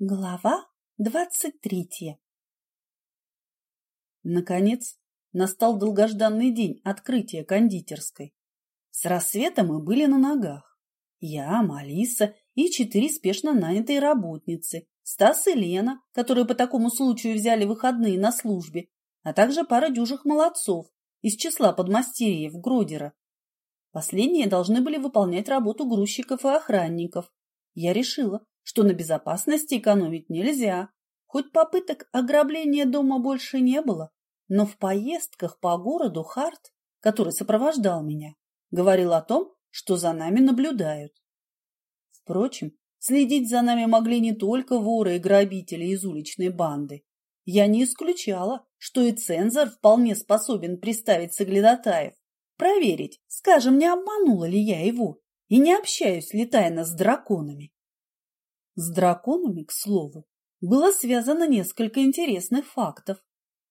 Глава двадцать третья Наконец, настал долгожданный день открытия кондитерской. С рассвета мы были на ногах. Я, Малиса и четыре спешно нанятые работницы, Стас и Лена, которые по такому случаю взяли выходные на службе, а также пара дюжих молодцов из числа подмастерьев Гродера. Последние должны были выполнять работу грузчиков и охранников. Я решила, что на безопасности экономить нельзя. Хоть попыток ограбления дома больше не было, но в поездках по городу Харт, который сопровождал меня, говорил о том, что за нами наблюдают. Впрочем, следить за нами могли не только воры и грабители из уличной банды. Я не исключала, что и цензор вполне способен приставить соглядатаев, проверить, скажем, не обманула ли я его и не общаюсь ли тайно с драконами. С драконами, к слову, было связано несколько интересных фактов.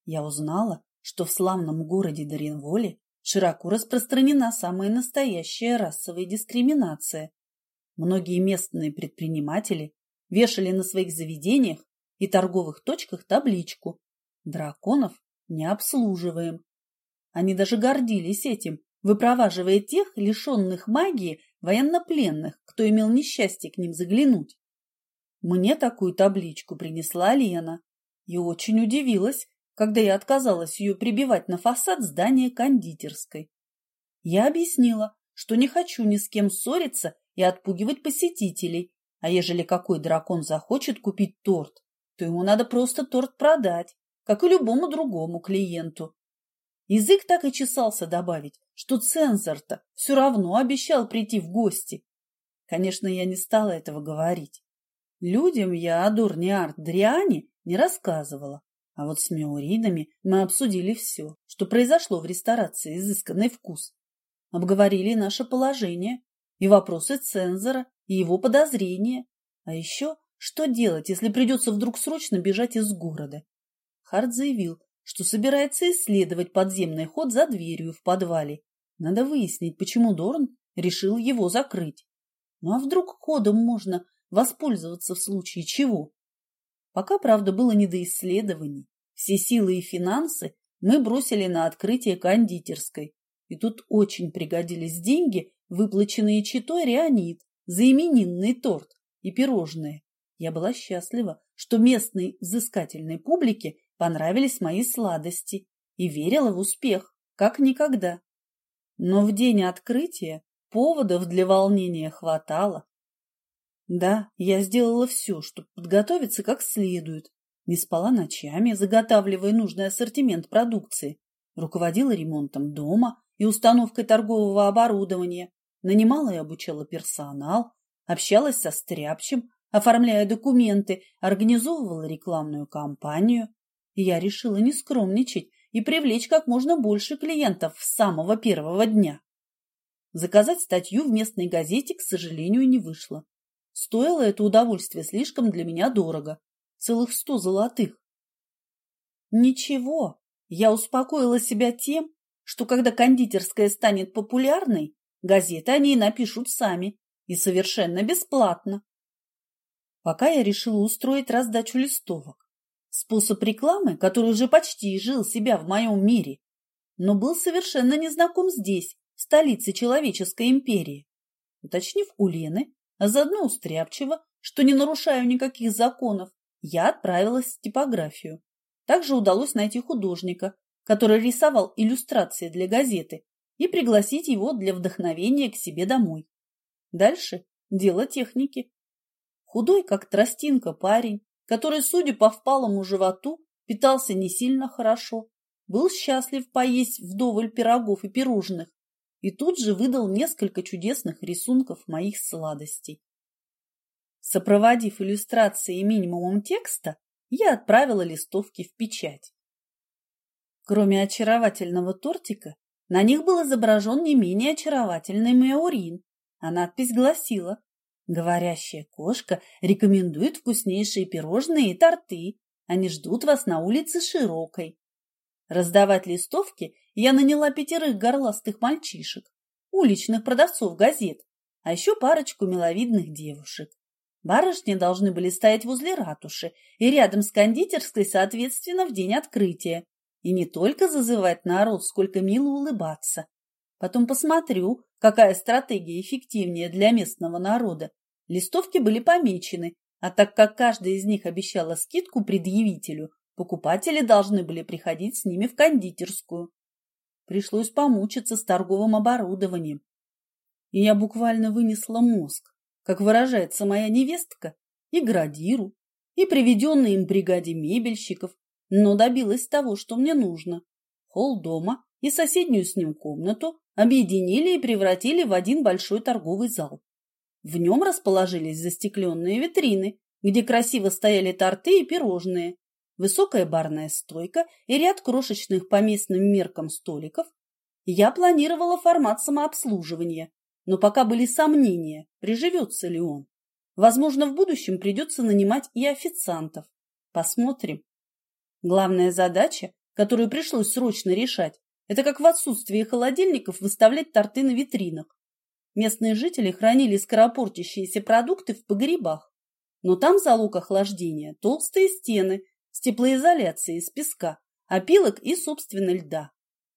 Я узнала, что в славном городе Даринволе широко распространена самая настоящая расовая дискриминация. Многие местные предприниматели вешали на своих заведениях и торговых точках табличку «Драконов не обслуживаем». Они даже гордились этим, выпроваживая тех, лишенных магии, военнопленных, кто имел несчастье к ним заглянуть. Мне такую табличку принесла Лена и очень удивилась, когда я отказалась ее прибивать на фасад здания кондитерской. Я объяснила, что не хочу ни с кем ссориться и отпугивать посетителей, а ежели какой дракон захочет купить торт, то ему надо просто торт продать, как и любому другому клиенту. Язык так и чесался добавить, что цензор-то все равно обещал прийти в гости. Конечно, я не стала этого говорить. Людям я о Дурниарт Дриане не рассказывала, а вот с меоридами мы обсудили все, что произошло в ресторации «Изысканный вкус». Обговорили наше положение и вопросы цензора, и его подозрения. А еще, что делать, если придется вдруг срочно бежать из города? Харт заявил, что собирается исследовать подземный ход за дверью в подвале. Надо выяснить, почему Дорн решил его закрыть. Ну а вдруг ходом можно воспользоваться в случае чего. Пока, правда, было не до исследований. Все силы и финансы мы бросили на открытие кондитерской. И тут очень пригодились деньги, выплаченные читой Реонид за именинный торт и пирожные. Я была счастлива, что местной взыскательной публике понравились мои сладости и верила в успех, как никогда. Но в день открытия поводов для волнения хватало. Да, я сделала все, чтобы подготовиться как следует. Не спала ночами, заготавливая нужный ассортимент продукции. Руководила ремонтом дома и установкой торгового оборудования. Нанимала и обучала персонал. Общалась со стряпчем, оформляя документы, организовывала рекламную кампанию. Я решила не скромничать и привлечь как можно больше клиентов с самого первого дня. Заказать статью в местной газете, к сожалению, не вышло. Стоило это удовольствие слишком для меня дорого. Целых сто золотых. Ничего, я успокоила себя тем, что когда кондитерская станет популярной, газеты о ней напишут сами и совершенно бесплатно. Пока я решила устроить раздачу листовок. Способ рекламы, который уже почти жил себя в моем мире, но был совершенно незнаком здесь, в столице человеческой империи. Уточнив у Лены, а заодно у Стряпчева, что не нарушаю никаких законов, я отправилась в типографию. Также удалось найти художника, который рисовал иллюстрации для газеты, и пригласить его для вдохновения к себе домой. Дальше дело техники. Худой, как тростинка, парень, который, судя по впалому животу, питался не сильно хорошо, был счастлив поесть вдоволь пирогов и пирожных, и тут же выдал несколько чудесных рисунков моих сладостей. Сопроводив иллюстрации минимумом текста, я отправила листовки в печать. Кроме очаровательного тортика, на них был изображен не менее очаровательный Меорин, а надпись гласила «Говорящая кошка рекомендует вкуснейшие пирожные и торты. Они ждут вас на улице Широкой. Раздавать листовки я наняла пятерых горластых мальчишек, уличных продавцов газет, а еще парочку миловидных девушек. Барышни должны были стоять возле ратуши и рядом с кондитерской, соответственно, в день открытия. И не только зазывать народ, сколько мило улыбаться. Потом посмотрю, какая стратегия эффективнее для местного народа. Листовки были помечены, а так как каждая из них обещала скидку предъявителю, покупатели должны были приходить с ними в кондитерскую. Пришлось помучиться с торговым оборудованием. И я буквально вынесла мозг как выражается моя невестка, и градиру, и приведенной им бригаде мебельщиков, но добилась того, что мне нужно. Холл дома и соседнюю с ним комнату объединили и превратили в один большой торговый зал. В нем расположились застекленные витрины, где красиво стояли торты и пирожные, высокая барная стойка и ряд крошечных по местным меркам столиков. Я планировала формат самообслуживания, но пока были сомнения, приживется ли он. Возможно, в будущем придется нанимать и официантов. Посмотрим. Главная задача, которую пришлось срочно решать, это как в отсутствии холодильников выставлять торты на витринах. Местные жители хранили скоропортящиеся продукты в погребах, но там залог охлаждения – толстые стены с теплоизоляцией из песка, опилок и, собственно, льда.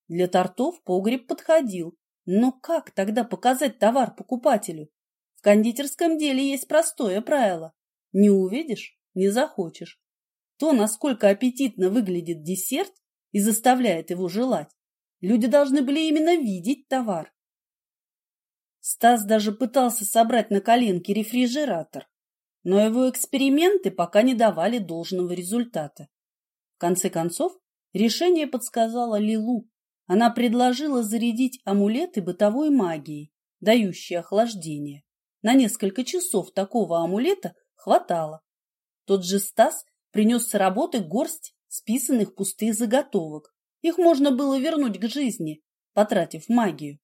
Для тортов погреб подходил, но как тогда показать товар покупателю? В кондитерском деле есть простое правило. Не увидишь – не захочешь. То, насколько аппетитно выглядит десерт и заставляет его желать, люди должны были именно видеть товар. Стас даже пытался собрать на коленке рефрижератор, но его эксперименты пока не давали должного результата. В конце концов, решение подсказала Лилу. Она предложила зарядить амулеты бытовой магией, дающей охлаждение. На несколько часов такого амулета хватало. Тот же Стас принес с работы горсть списанных пустых заготовок. Их можно было вернуть к жизни, потратив магию.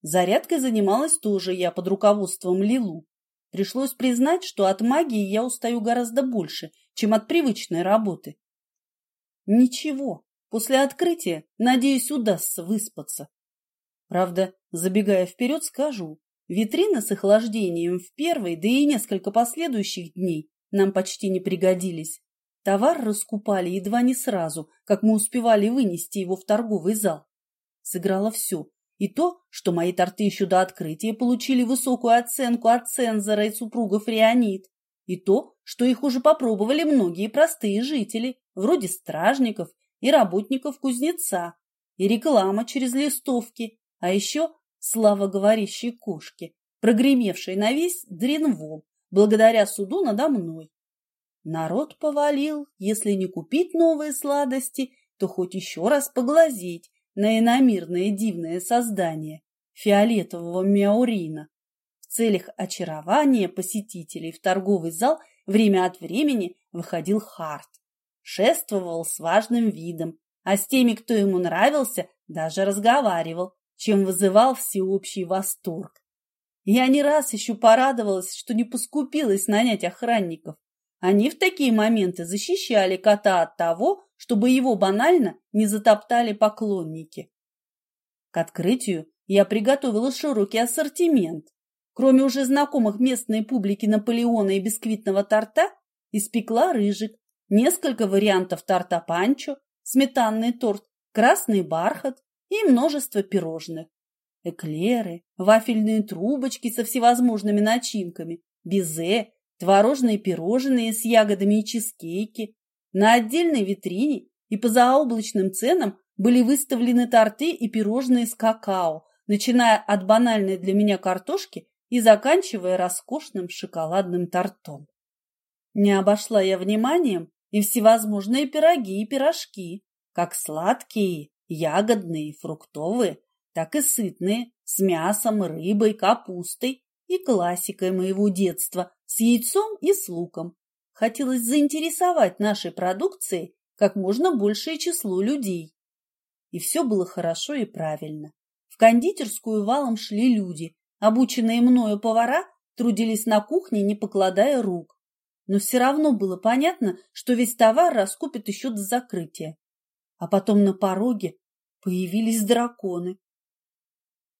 Зарядкой занималась тоже я под руководством Лилу. Пришлось признать, что от магии я устаю гораздо больше, чем от привычной работы. Ничего, После открытия, надеюсь, удастся выспаться. Правда, забегая вперед, скажу, витрины с охлаждением в первый, да и несколько последующих дней нам почти не пригодились. Товар раскупали едва не сразу, как мы успевали вынести его в торговый зал. Сыграло все. И то, что мои торты еще до открытия получили высокую оценку от цензора и супругов Реонид. И то, что их уже попробовали многие простые жители, вроде стражников и работников кузнеца, и реклама через листовки, а еще слава говорящей кошки, прогремевшей на весь Дренвол, благодаря суду надо мной. Народ повалил, если не купить новые сладости, то хоть еще раз поглазеть на иномирное дивное создание фиолетового мяурина. В целях очарования посетителей в торговый зал время от времени выходил Харт шествовал с важным видом, а с теми, кто ему нравился, даже разговаривал, чем вызывал всеобщий восторг. Я не раз еще порадовалась, что не поскупилась нанять охранников. Они в такие моменты защищали кота от того, чтобы его банально не затоптали поклонники. К открытию я приготовила широкий ассортимент. Кроме уже знакомых местной публике Наполеона и бисквитного торта, испекла рыжик, несколько вариантов торта панчо, сметанный торт, красный бархат и множество пирожных. Эклеры, вафельные трубочки со всевозможными начинками, безе, творожные пирожные с ягодами и чизкейки. На отдельной витрине и по заоблачным ценам были выставлены торты и пирожные с какао, начиная от банальной для меня картошки и заканчивая роскошным шоколадным тортом. Не обошла я вниманием и всевозможные пироги и пирожки, как сладкие, ягодные, фруктовые, так и сытные, с мясом, рыбой, капустой и классикой моего детства, с яйцом и с луком. Хотелось заинтересовать нашей продукцией как можно большее число людей. И все было хорошо и правильно. В кондитерскую валом шли люди, обученные мною повара трудились на кухне, не покладая рук но все равно было понятно, что весь товар раскупят еще до закрытия. А потом на пороге появились драконы.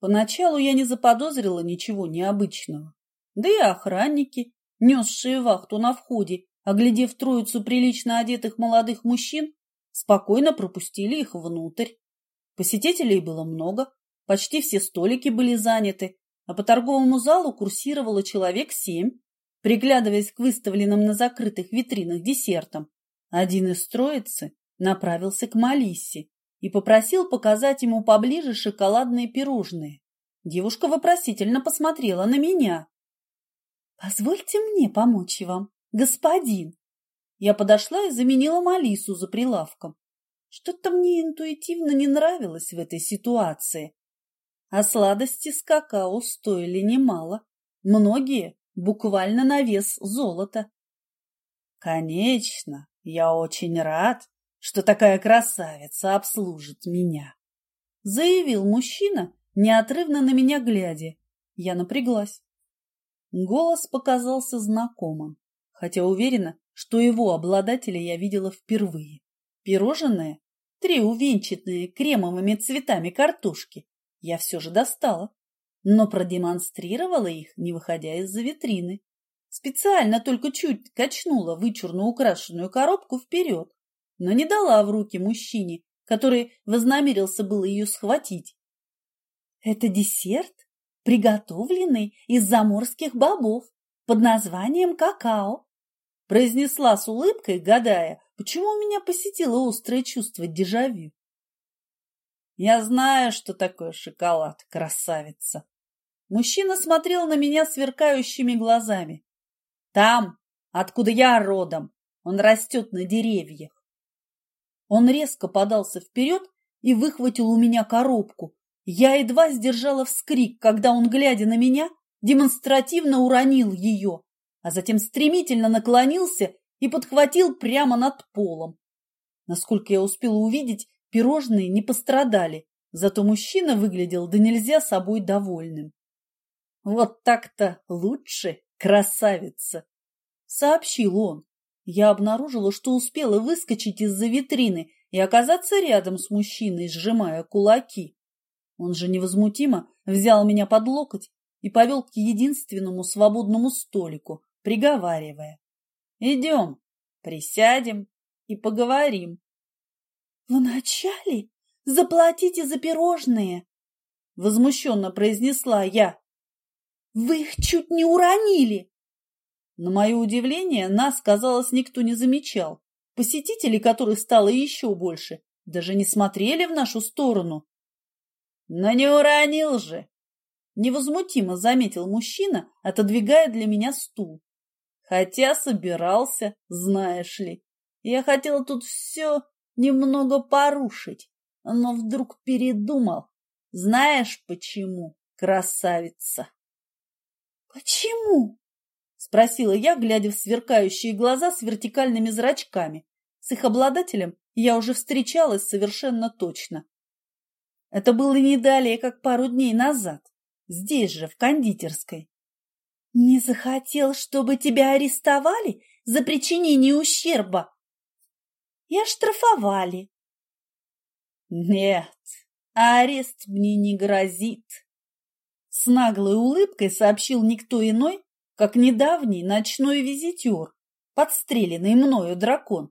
Поначалу я не заподозрила ничего необычного. Да и охранники, несшие вахту на входе, оглядев троицу прилично одетых молодых мужчин, спокойно пропустили их внутрь. Посетителей было много, почти все столики были заняты, а по торговому залу курсировало человек семь, приглядываясь к выставленным на закрытых витринах десертам. Один из троицы направился к Малиссе и попросил показать ему поближе шоколадные пирожные. Девушка вопросительно посмотрела на меня. «Позвольте мне помочь вам, господин». Я подошла и заменила Малису за прилавком. Что-то мне интуитивно не нравилось в этой ситуации. А сладости с какао стоили немало. Многие буквально на вес золота. Конечно, я очень рад, что такая красавица обслужит меня, заявил мужчина, неотрывно на меня глядя. Я напряглась. Голос показался знакомым, хотя уверена, что его обладателя я видела впервые. Пирожные, три увенчатые кремовыми цветами картошки, я все же достала, но продемонстрировала их, не выходя из-за витрины. Специально только чуть качнула вычурно украшенную коробку вперед, но не дала в руки мужчине, который вознамерился было ее схватить. Это десерт, приготовленный из заморских бобов под названием какао, произнесла с улыбкой, гадая, почему меня посетило острое чувство дежавю. Я знаю, что такое шоколад, красавица. Мужчина смотрел на меня сверкающими глазами. Там, откуда я родом, он растет на деревьях. Он резко подался вперед и выхватил у меня коробку. Я едва сдержала вскрик, когда он, глядя на меня, демонстративно уронил ее, а затем стремительно наклонился и подхватил прямо над полом. Насколько я успела увидеть, пирожные не пострадали, зато мужчина выглядел да нельзя собой довольным. «Вот так-то лучше, красавица!» — сообщил он. Я обнаружила, что успела выскочить из-за витрины и оказаться рядом с мужчиной, сжимая кулаки. Он же невозмутимо взял меня под локоть и повел к единственному свободному столику, приговаривая. «Идем, присядем и поговорим». «Вначале заплатите за пирожные!» — возмущенно произнесла я. «Вы их чуть не уронили!» На мое удивление, нас, казалось, никто не замечал. Посетители, которых стало еще больше, даже не смотрели в нашу сторону. «Но не уронил же!» Невозмутимо заметил мужчина, отодвигая для меня стул. Хотя собирался, знаешь ли. Я хотел тут все немного порушить, но вдруг передумал. Знаешь почему, красавица? Почему? Спросила я, глядя в сверкающие глаза с вертикальными зрачками. С их обладателем я уже встречалась совершенно точно. Это было не далее, как пару дней назад, здесь же, в кондитерской. Не захотел, чтобы тебя арестовали за причинение ущерба? И оштрафовали. Нет, арест мне не грозит. С наглой улыбкой сообщил никто иной, как недавний ночной визитер, подстреленный мною дракон.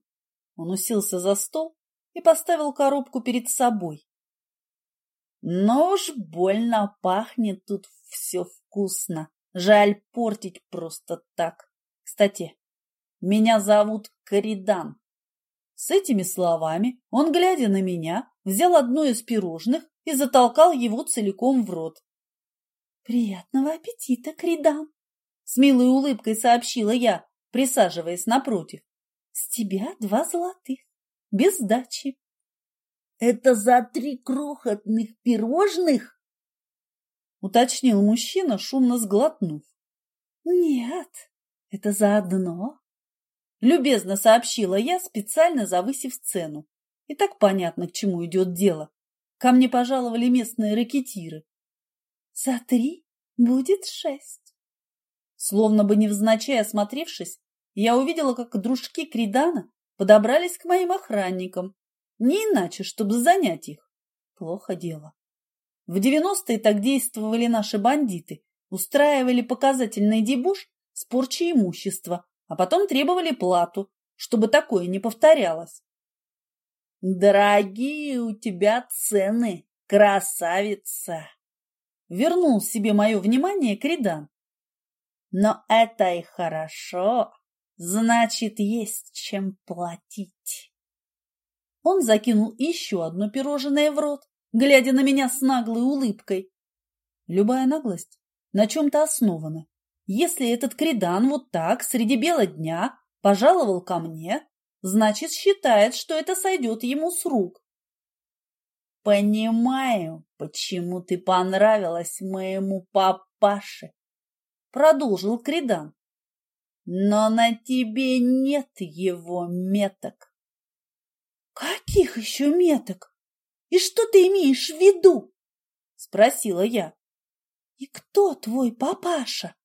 Он уселся за стол и поставил коробку перед собой. Но уж больно пахнет тут все вкусно. Жаль портить просто так. Кстати, меня зовут Коридан. С этими словами он, глядя на меня, взял одно из пирожных и затолкал его целиком в рот. «Приятного аппетита, Кридан!» С милой улыбкой сообщила я, присаживаясь напротив. С тебя два золотых, без сдачи. Это за три крохотных пирожных? Уточнил мужчина, шумно сглотнув. Нет, это за одно. Любезно сообщила я, специально завысив цену. И так понятно, к чему идет дело. Ко мне пожаловали местные ракетиры. За три будет шесть. Словно бы невзначай осмотревшись, я увидела, как дружки Кридана подобрались к моим охранникам. Не иначе, чтобы занять их. Плохо дело. В девяностые так действовали наши бандиты. Устраивали показательный дебош с порчей имущества, а потом требовали плату, чтобы такое не повторялось. «Дорогие у тебя цены, красавица!» Вернул себе мое внимание Кридан. «Но это и хорошо, значит, есть чем платить». Он закинул еще одно пирожное в рот, глядя на меня с наглой улыбкой. Любая наглость на чем-то основана. Если этот кредан вот так среди бела дня пожаловал ко мне, значит, считает, что это сойдет ему с рук. «Понимаю, почему ты понравилась моему папаше», — продолжил Кредан. «Но на тебе нет его меток». «Каких еще меток? И что ты имеешь в виду?» — спросила я. «И кто твой папаша?»